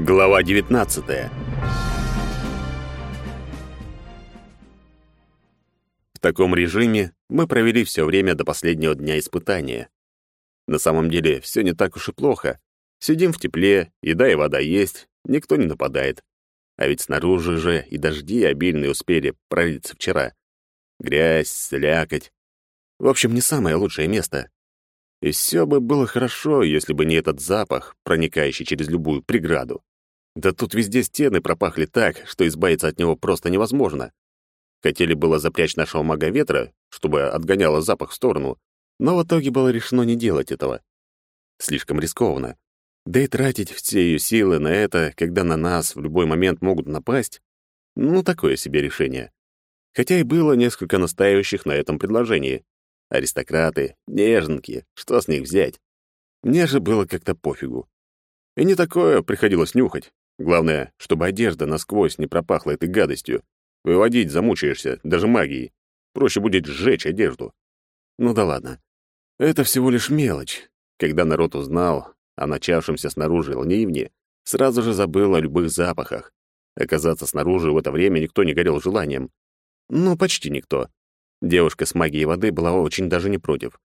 Глава 19. В таком режиме мы провели все время до последнего дня испытания. На самом деле, все не так уж и плохо. Сидим в тепле, еда и вода есть, никто не нападает. А ведь снаружи же и дожди обильные успели пролиться вчера. Грязь, слякоть. В общем, не самое лучшее место. И все бы было хорошо, если бы не этот запах, проникающий через любую преграду. Да тут везде стены пропахли так, что избавиться от него просто невозможно. Хотели было запрячь нашего мага ветра, чтобы отгоняло запах в сторону, но в итоге было решено не делать этого. Слишком рискованно. Да и тратить все ее силы на это, когда на нас в любой момент могут напасть, ну, такое себе решение. Хотя и было несколько настаивающих на этом предложении. Аристократы, неженки, что с них взять? Мне же было как-то пофигу. И не такое приходилось нюхать. Главное, чтобы одежда насквозь не пропахла этой гадостью. Выводить замучаешься, даже магией. Проще будет сжечь одежду. Ну да ладно. Это всего лишь мелочь. Когда народ узнал о начавшемся снаружи ливне, сразу же забыл о любых запахах. Оказаться снаружи в это время никто не горел желанием. Ну, почти никто. Девушка с магией воды была очень даже не против.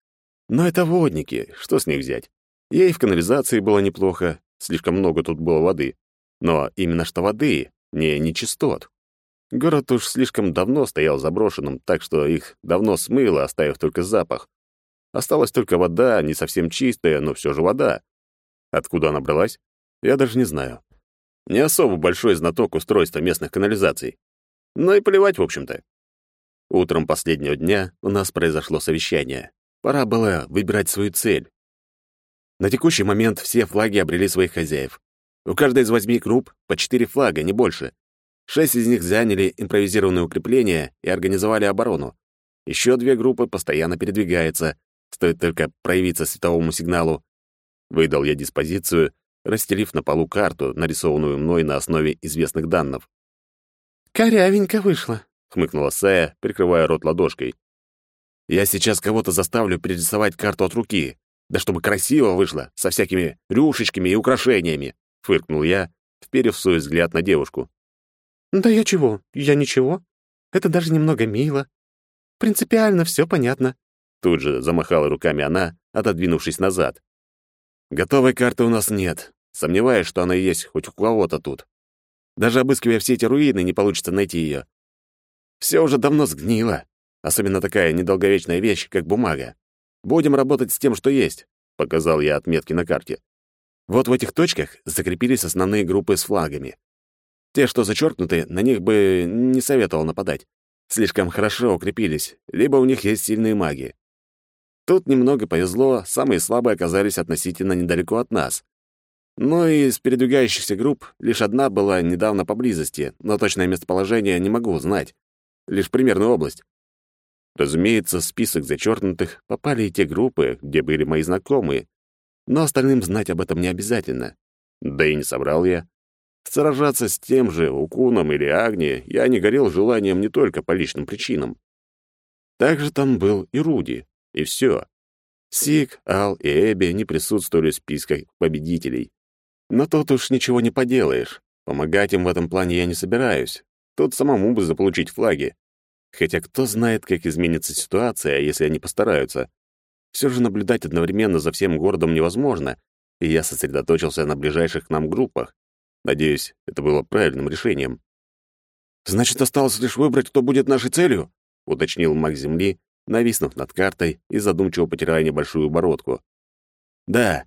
Но это водники, что с них взять? Ей в канализации было неплохо, слишком много тут было воды. Но именно что воды, не нечистот. Город уж слишком давно стоял заброшенным, так что их давно смыло, оставив только запах. Осталась только вода, не совсем чистая, но все же вода. Откуда она бралась, я даже не знаю. Не особо большой знаток устройства местных канализаций. Но и плевать, в общем-то. Утром последнего дня у нас произошло совещание. Пора было выбирать свою цель. На текущий момент все флаги обрели своих хозяев. У каждой из восьми групп по четыре флага, не больше. Шесть из них заняли импровизированные укрепления и организовали оборону. Еще две группы постоянно передвигаются, стоит только проявиться световому сигналу. Выдал я диспозицию, расстелив на полу карту, нарисованную мной на основе известных данных. «Корявенько вышло», — хмыкнула Сая, прикрывая рот ладошкой. «Я сейчас кого-то заставлю перерисовать карту от руки, да чтобы красиво вышло, со всякими рюшечками и украшениями», — фыркнул я, вперев свой взгляд на девушку. «Да я чего? Я ничего. Это даже немного мило. Принципиально все понятно». Тут же замахала руками она, отодвинувшись назад. «Готовой карты у нас нет. Сомневаюсь, что она есть хоть у кого-то тут. Даже обыскивая все эти руины, не получится найти ее. Все уже давно сгнило. Особенно такая недолговечная вещь, как бумага. Будем работать с тем, что есть», — показал я отметки на карте. Вот в этих точках закрепились основные группы с флагами. Те, что зачеркнуты, на них бы не советовал нападать. Слишком хорошо укрепились, либо у них есть сильные маги. Тут немного повезло, самые слабые оказались относительно недалеко от нас. Но и из передвигающихся групп лишь одна была недавно поблизости, но точное местоположение не могу узнать. Лишь примерную область. Разумеется, в список зачеркнутых попали и те группы, где были мои знакомые, но остальным знать об этом не обязательно. Да и не собрал я. Сражаться с тем же Укуном или Агни я не горел желанием не только по личным причинам. Также там был и Руди, и все. Сик, Ал и Эбби не присутствовали в списках победителей. Но тут уж ничего не поделаешь. Помогать им в этом плане я не собираюсь. Тут самому бы заполучить флаги. Хотя кто знает, как изменится ситуация, если они постараются. Все же наблюдать одновременно за всем городом невозможно, и я сосредоточился на ближайших к нам группах. Надеюсь, это было правильным решением. «Значит, осталось лишь выбрать, кто будет нашей целью?» — уточнил маг Земли, нависнув над картой и задумчиво потирая небольшую бородку. «Да,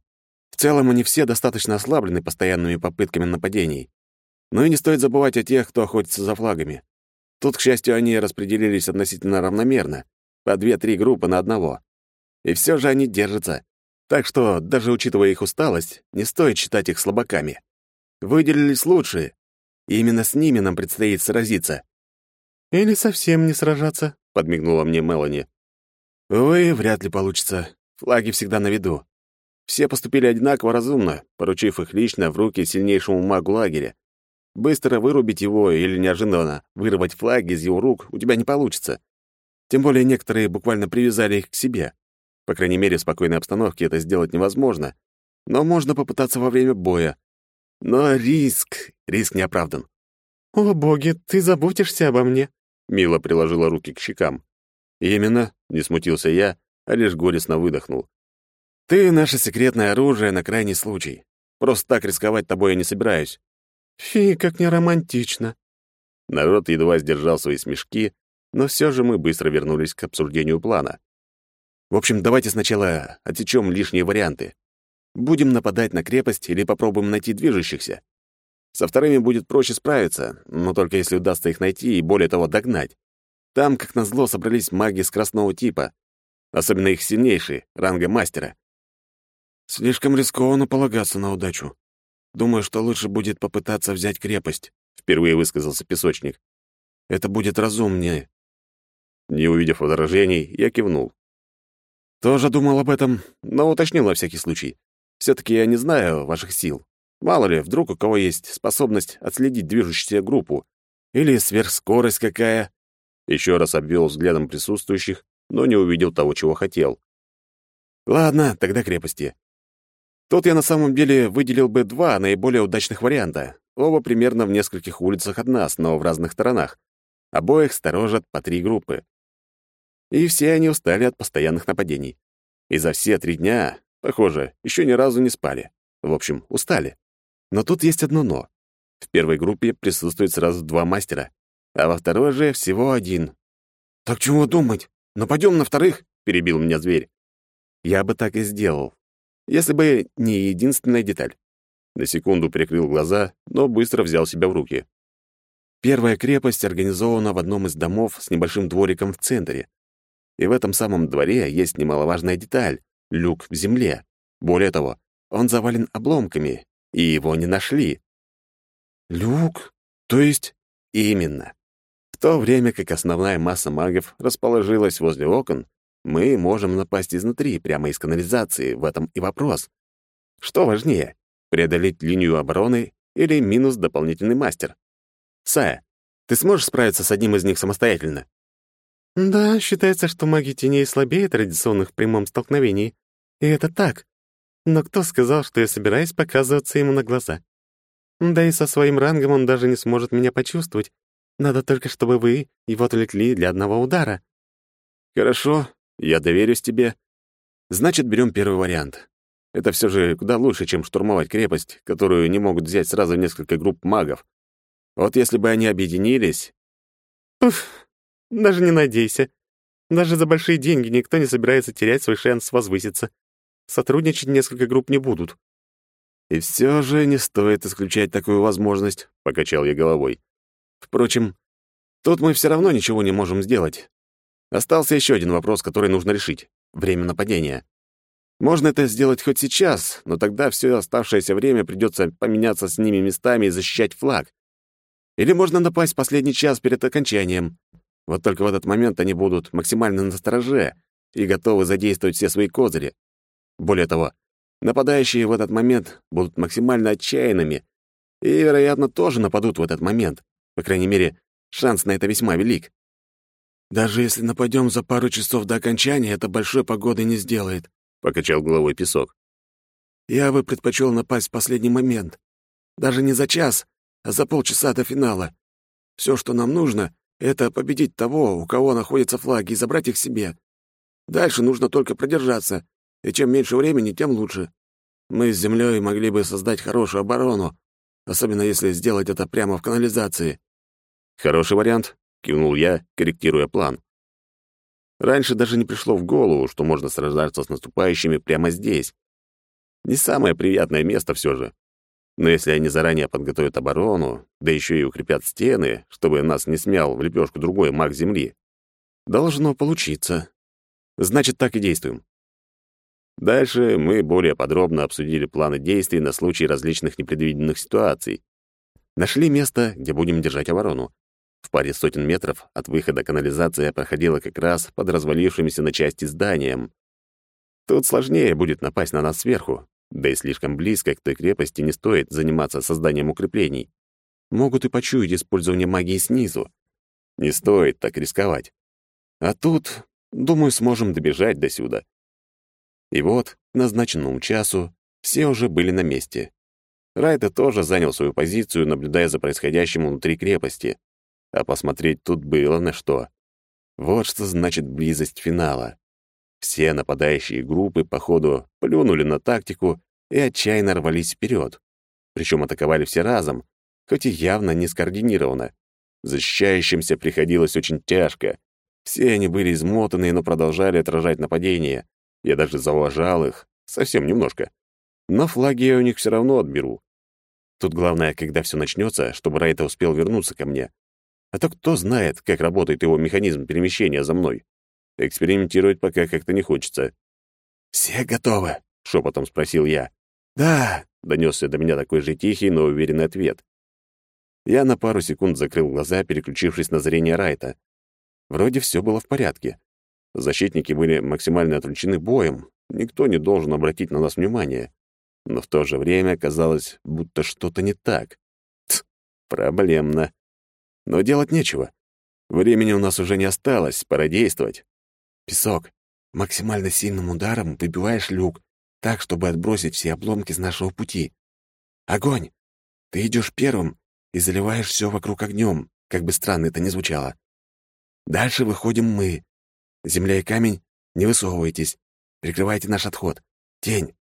в целом они все достаточно ослаблены постоянными попытками нападений. Но и не стоит забывать о тех, кто охотится за флагами. Тут, к счастью, они распределились относительно равномерно, по две-три группы на одного. И все же они держатся. Так что, даже учитывая их усталость, не стоит считать их слабаками. Выделились лучшие. И именно с ними нам предстоит сразиться. «Или совсем не сражаться», — подмигнула мне Мелани. «Увы, вряд ли получится. Флаги всегда на виду. Все поступили одинаково разумно, поручив их лично в руки сильнейшему магу лагеря. Быстро вырубить его или неожиданно вырвать флаги из его рук у тебя не получится. Тем более некоторые буквально привязали их к себе. По крайней мере, в спокойной обстановке это сделать невозможно, но можно попытаться во время боя. Но риск... Риск не оправдан. «О, боги, ты заботишься обо мне!» Мила приложила руки к щекам. «Именно», — не смутился я, а лишь горестно выдохнул. «Ты — наше секретное оружие на крайний случай. Просто так рисковать тобой я не собираюсь». «Фи, как не романтично!» Народ едва сдержал свои смешки, но все же мы быстро вернулись к обсуждению плана. В общем, давайте сначала отсечем лишние варианты. Будем нападать на крепость или попробуем найти движущихся. Со вторыми будет проще справиться, но только если удастся их найти и, более того, догнать. Там, как назло, собрались маги скоростного типа, особенно их сильнейшие, ранга мастера. Слишком рискованно полагаться на удачу. Думаю, что лучше будет попытаться взять крепость, впервые высказался песочник. Это будет разумнее. Не увидев возражений, я кивнул. Тоже думал об этом, но уточнил на всякий случай. все таки я не знаю ваших сил. Мало ли, вдруг у кого есть способность отследить движущуюся группу. Или сверхскорость какая. Еще раз обвел взглядом присутствующих, но не увидел того, чего хотел. Ладно, тогда крепости. Тут я на самом деле выделил бы два наиболее удачных варианта. Оба примерно в нескольких улицах от нас, но в разных сторонах. Обоих сторожат по три группы. И все они устали от постоянных нападений. И за все три дня, похоже, еще ни разу не спали. В общем, устали. Но тут есть одно «но». В первой группе присутствует сразу два мастера, а во второй же всего один. «Так чего думать? Нападем на вторых?» — перебил меня зверь. Я бы так и сделал, если бы не единственная деталь. На секунду прикрыл глаза, но быстро взял себя в руки. Первая крепость организована в одном из домов с небольшим двориком в центре. И в этом самом дворе есть немаловажная деталь — люк в земле. Более того, он завален обломками, и его не нашли. «Люк? То есть...» «Именно. В то время как основная масса магов расположилась возле окон, мы можем напасть изнутри, прямо из канализации, в этом и вопрос. Что важнее, преодолеть линию обороны или минус дополнительный мастер? Сая, ты сможешь справиться с одним из них самостоятельно? Да, считается, что маги теней слабее традиционных в прямом столкновении. И это так. Но кто сказал, что я собираюсь показываться ему на глаза? Да и со своим рангом он даже не сможет меня почувствовать. Надо только, чтобы вы его отвлекли для одного удара. Хорошо, я доверюсь тебе. Значит, берем первый вариант. Это все же куда лучше, чем штурмовать крепость, которую не могут взять сразу несколько групп магов. Вот если бы они объединились... Уф, даже не надейся. Даже за большие деньги никто не собирается терять свой шанс возвыситься. Сотрудничать несколько групп не будут. И все же не стоит исключать такую возможность, покачал я головой. Впрочем, тут мы все равно ничего не можем сделать. Остался еще один вопрос, который нужно решить время нападения. Можно это сделать хоть сейчас, но тогда все оставшееся время придется поменяться с ними местами и защищать флаг. Или можно напасть в последний час перед окончанием. Вот только в этот момент они будут максимально настороже и готовы задействовать все свои козыри. Более того, нападающие в этот момент будут максимально отчаянными и, вероятно, тоже нападут в этот момент. По крайней мере, шанс на это весьма велик. «Даже если нападем за пару часов до окончания, это большой погоды не сделает», — покачал головой песок. «Я бы предпочел напасть в последний момент. Даже не за час, а за полчаса до финала. Все, что нам нужно, это победить того, у кого находятся флаги, и забрать их себе. Дальше нужно только продержаться, и чем меньше времени, тем лучше. Мы с землей могли бы создать хорошую оборону, особенно если сделать это прямо в канализации». «Хороший вариант», — кивнул я, корректируя план. Раньше даже не пришло в голову, что можно сражаться с наступающими прямо здесь. Не самое приятное место все же. Но если они заранее подготовят оборону, да еще и укрепят стены, чтобы нас не смял в лепешку другой маг Земли, должно получиться. Значит, так и действуем. Дальше мы более подробно обсудили планы действий на случай различных непредвиденных ситуаций. Нашли место, где будем держать оборону. В паре сотен метров от выхода канализация проходила как раз под развалившимися на части зданием. Тут сложнее будет напасть на нас сверху, да и слишком близко к той крепости не стоит заниматься созданием укреплений. Могут и почуять использование магии снизу. Не стоит так рисковать. А тут, думаю, сможем добежать до сюда. И вот, назначенному часу, все уже были на месте. Райта тоже занял свою позицию, наблюдая за происходящим внутри крепости. А посмотреть тут было на что. Вот что значит близость финала. Все нападающие группы, походу, плюнули на тактику и отчаянно рвались вперед. Причем атаковали все разом, хоть и явно не скоординированно. Защищающимся приходилось очень тяжко. Все они были измотаны, но продолжали отражать нападения. Я даже зауважал их, совсем немножко. Но флаги я у них все равно отберу. Тут главное, когда все начнется, чтобы Райта успел вернуться ко мне. А то кто знает, как работает его механизм перемещения за мной. Экспериментировать пока как-то не хочется. «Все готовы?» — шепотом спросил я. «Да», — донесся до меня такой же тихий, но уверенный ответ. Я на пару секунд закрыл глаза, переключившись на зрение Райта. Вроде все было в порядке. Защитники были максимально отвлечены боем, никто не должен обратить на нас внимание. Но в то же время казалось, будто что-то не так. Тс, проблемно. Но делать нечего. Времени у нас уже не осталось, пора действовать. «Песок, максимально сильным ударом выбиваешь люк, так, чтобы отбросить все обломки с нашего пути. Огонь! Ты идешь первым и заливаешь все вокруг огнем, как бы странно это ни звучало. Дальше выходим мы. Земля и камень, не высовывайтесь. Прикрывайте наш отход. Тень,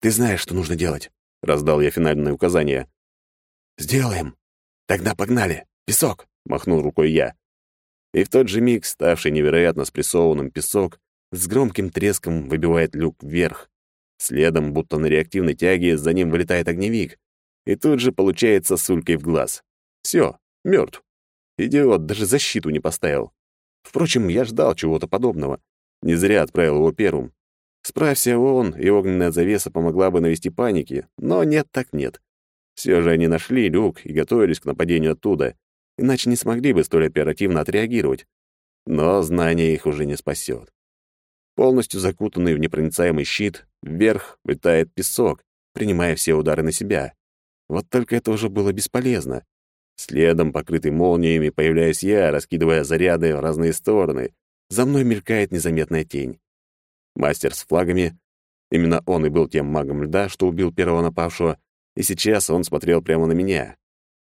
ты знаешь, что нужно делать. Раздал я финальное указание. Сделаем. Тогда погнали. Песок, махнул рукой я. И в тот же миг, ставший невероятно спрессованным песок, с громким треском выбивает люк вверх. Следом, будто на реактивной тяге, за ним вылетает огневик. И тут же получается сулькой в глаз. Все, мертв. Идиот, даже защиту не поставил. Впрочем, я ждал чего-то подобного. Не зря отправил его первым. Справься он, и огненная завеса помогла бы навести паники, но нет так нет. Все же они нашли люк и готовились к нападению оттуда, иначе не смогли бы столь оперативно отреагировать. Но знание их уже не спасет. Полностью закутанный в непроницаемый щит, вверх витает песок, принимая все удары на себя. Вот только это уже было бесполезно. Следом, покрытый молниями, появляюсь я, раскидывая заряды в разные стороны. За мной мелькает незаметная тень. Мастер с флагами, именно он и был тем магом льда, что убил первого напавшего, и сейчас он смотрел прямо на меня.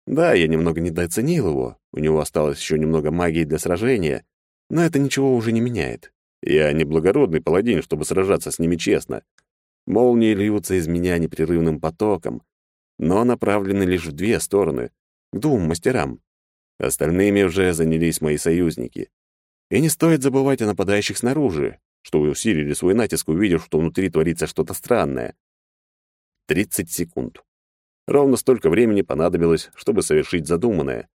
Да, я немного недооценил его, у него осталось еще немного магии для сражения, но это ничего уже не меняет. Я не благородный паладин, чтобы сражаться с ними честно. Молнии льются из меня непрерывным потоком, но направлены лишь в две стороны, к двум мастерам. Остальными уже занялись мои союзники. И не стоит забывать о нападающих снаружи, что вы усилили свой натиск, увидев, что внутри творится что-то странное. 30 секунд. Ровно столько времени понадобилось, чтобы совершить задуманное.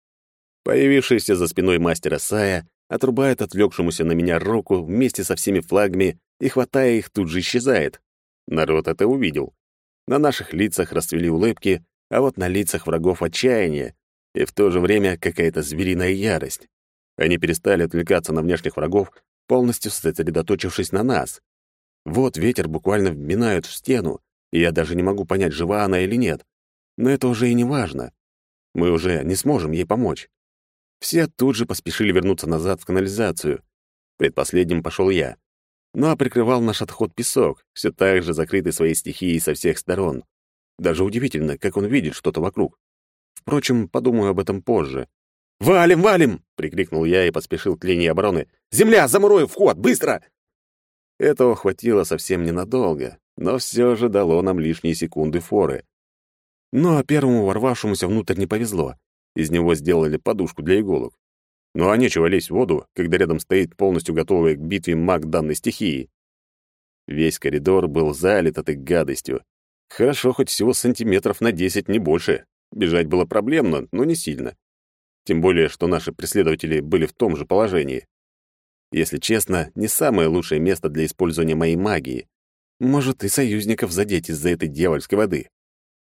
Появившийся за спиной мастера Сая отрубает отвлекшемуся на меня руку вместе со всеми флагами и, хватая их, тут же исчезает. Народ это увидел. На наших лицах расцвели улыбки, а вот на лицах врагов отчаяние и в то же время какая-то звериная ярость. Они перестали отвлекаться на внешних врагов, полностью сосредоточившись на нас. Вот ветер буквально вминают в стену, и я даже не могу понять, жива она или нет. Но это уже и не важно. Мы уже не сможем ей помочь. Все тут же поспешили вернуться назад в канализацию. Предпоследним пошел я. Ну а прикрывал наш отход песок, все так же закрытый своей стихией со всех сторон. Даже удивительно, как он видит что-то вокруг. Впрочем, подумаю об этом позже. «Валим, валим!» — прикрикнул я и поспешил к линии обороны. «Земля, замурой вход! Быстро!» Этого хватило совсем ненадолго, но все же дало нам лишние секунды форы. Ну а первому ворвавшемуся внутрь не повезло. Из него сделали подушку для иголок. Ну а нечего лезть в воду, когда рядом стоит полностью готовый к битве маг данной стихии. Весь коридор был залит этой гадостью. Хорошо, хоть всего сантиметров на десять, не больше. Бежать было проблемно, но не сильно. Тем более, что наши преследователи были в том же положении. Если честно, не самое лучшее место для использования моей магии. Может, и союзников задеть из-за этой дьявольской воды.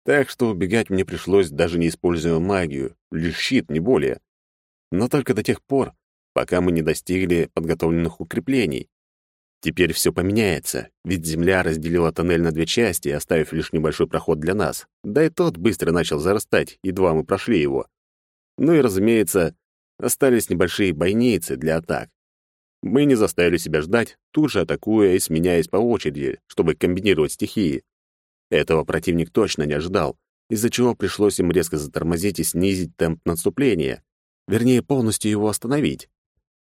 Так что убегать мне пришлось, даже не используя магию, лишь щит, не более. Но только до тех пор, пока мы не достигли подготовленных укреплений. Теперь все поменяется, ведь земля разделила тоннель на две части, оставив лишь небольшой проход для нас. Да и тот быстро начал зарастать, едва мы прошли его. Ну и, разумеется, остались небольшие бойницы для атак. Мы не заставили себя ждать, тут же атакуя и сменяясь по очереди, чтобы комбинировать стихии. Этого противник точно не ожидал, из-за чего пришлось им резко затормозить и снизить темп наступления, вернее, полностью его остановить.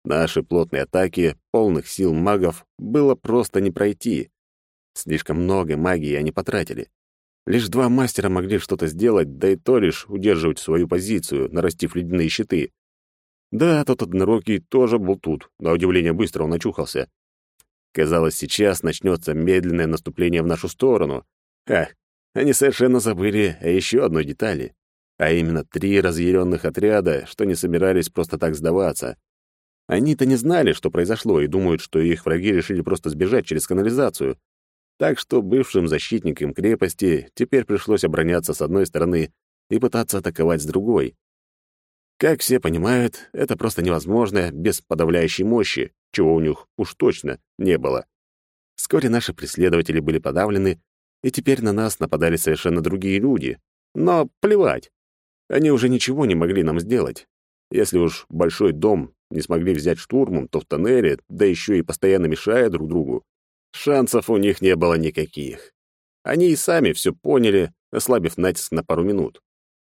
Наши плотные атаки, полных сил магов, было просто не пройти. Слишком много магии они потратили. Лишь два мастера могли что-то сделать, да и то лишь удерживать свою позицию, нарастив ледяные щиты. Да, тот однорукий тоже был тут, на удивление быстро он очухался. Казалось, сейчас начнется медленное наступление в нашу сторону. Ха, они совершенно забыли о еще одной детали, а именно три разъяренных отряда, что не собирались просто так сдаваться. Они-то не знали, что произошло, и думают, что их враги решили просто сбежать через канализацию. Так что бывшим защитникам крепости теперь пришлось обороняться с одной стороны и пытаться атаковать с другой. Как все понимают, это просто невозможно без подавляющей мощи, чего у них уж точно не было. Вскоре наши преследователи были подавлены, и теперь на нас нападали совершенно другие люди. Но плевать. Они уже ничего не могли нам сделать. Если уж большой дом не смогли взять штурмом, то в тоннеле, да еще и постоянно мешая друг другу, шансов у них не было никаких. Они и сами все поняли, ослабив натиск на пару минут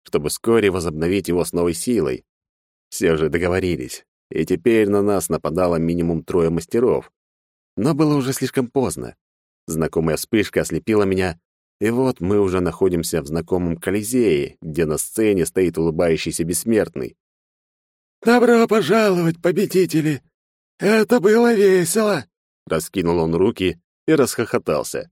чтобы вскоре возобновить его с новой силой. Все же договорились, и теперь на нас нападало минимум трое мастеров. Но было уже слишком поздно. Знакомая вспышка ослепила меня, и вот мы уже находимся в знакомом Колизее, где на сцене стоит улыбающийся бессмертный. «Добро пожаловать, победители! Это было весело!» Раскинул он руки и расхохотался.